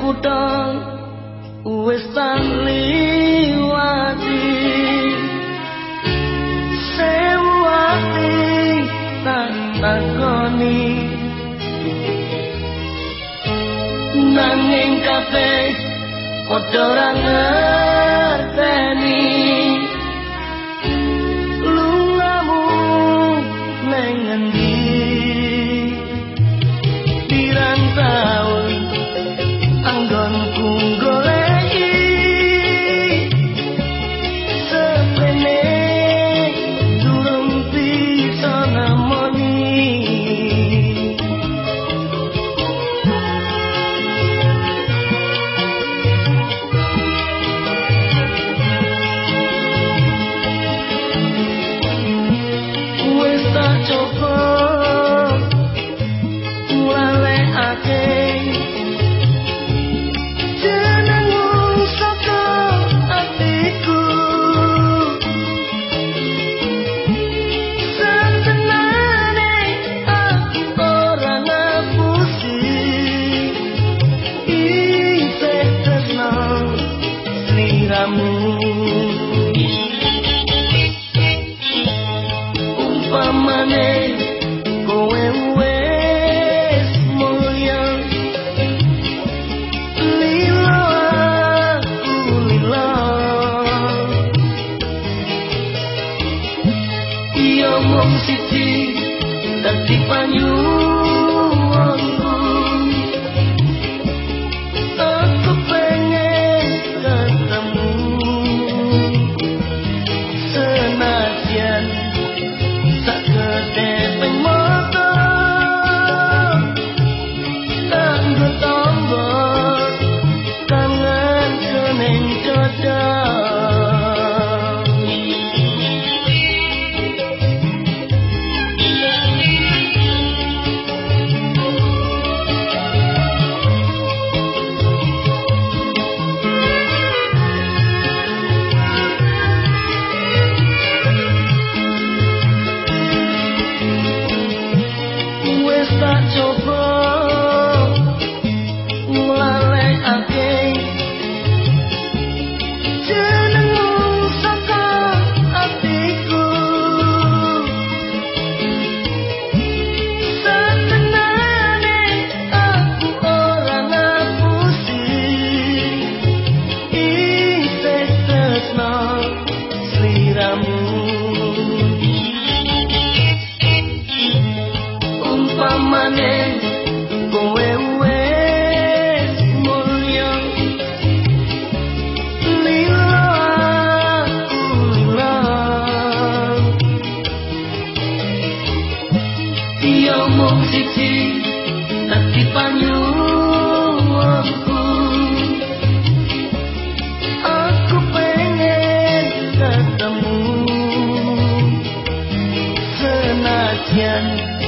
kutha wis liwati sewati tak takoni. Nanging kabeh yo mong siti dan kipan so far rien